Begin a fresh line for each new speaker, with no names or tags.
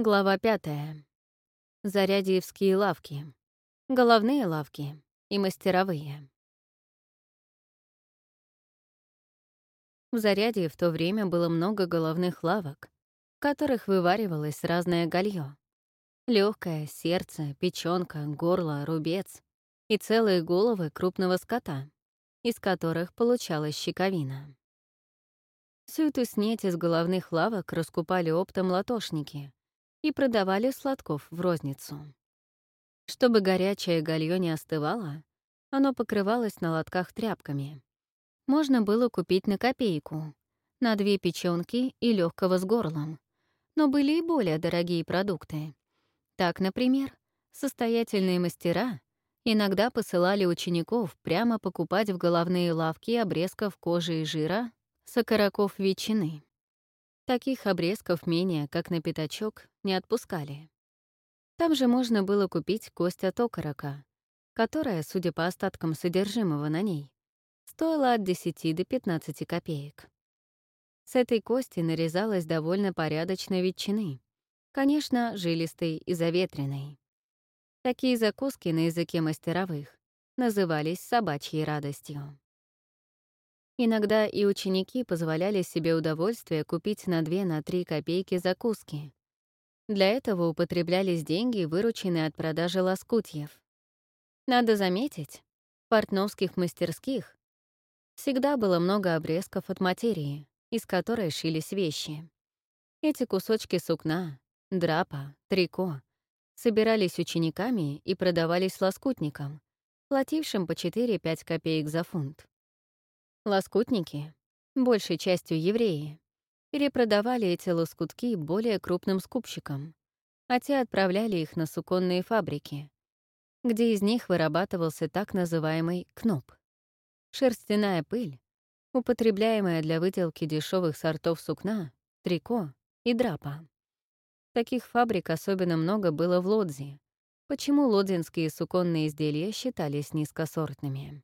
Глава пятая. Зарядьевские лавки. Головные лавки и мастеровые. В Зарядье в то время было много головных лавок, в которых вываривалось разное галье. Легкое, сердце, печёнка, горло, рубец и целые головы крупного скота, из которых получалась щековина. Всю эту снеть из головных лавок раскупали оптом латошники — и продавали сладков в розницу. Чтобы горячее гальё не остывало, оно покрывалось на лотках тряпками. Можно было купить на копейку, на две печёнки и легкого с горлом. Но были и более дорогие продукты. Так, например, состоятельные мастера иногда посылали учеников прямо покупать в головные лавки обрезков кожи и жира с окороков ветчины. Таких обрезков менее, как на пятачок, не отпускали. Там же можно было купить кость от окорока, которая, судя по остаткам содержимого на ней, стоила от 10 до 15 копеек. С этой кости нарезалась довольно порядочно ветчины, конечно, жилистой и заветренной. Такие закуски на языке мастеровых назывались собачьей радостью. Иногда и ученики позволяли себе удовольствие купить на 2-3 копейки закуски. Для этого употреблялись деньги, вырученные от продажи лоскутьев. Надо заметить, в портновских мастерских всегда было много обрезков от материи, из которой шились вещи. Эти кусочки сукна, драпа, трико собирались учениками и продавались лоскутникам, платившим по 4-5 копеек за фунт. Лоскутники, большей частью евреи, перепродавали эти лоскутки более крупным скупщикам, а те отправляли их на суконные фабрики, где из них вырабатывался так называемый кноп — шерстяная пыль, употребляемая для выделки дешевых сортов сукна, трико и драпа. Таких фабрик особенно много было в Лодзе, почему лодзинские суконные изделия считались низкосортными.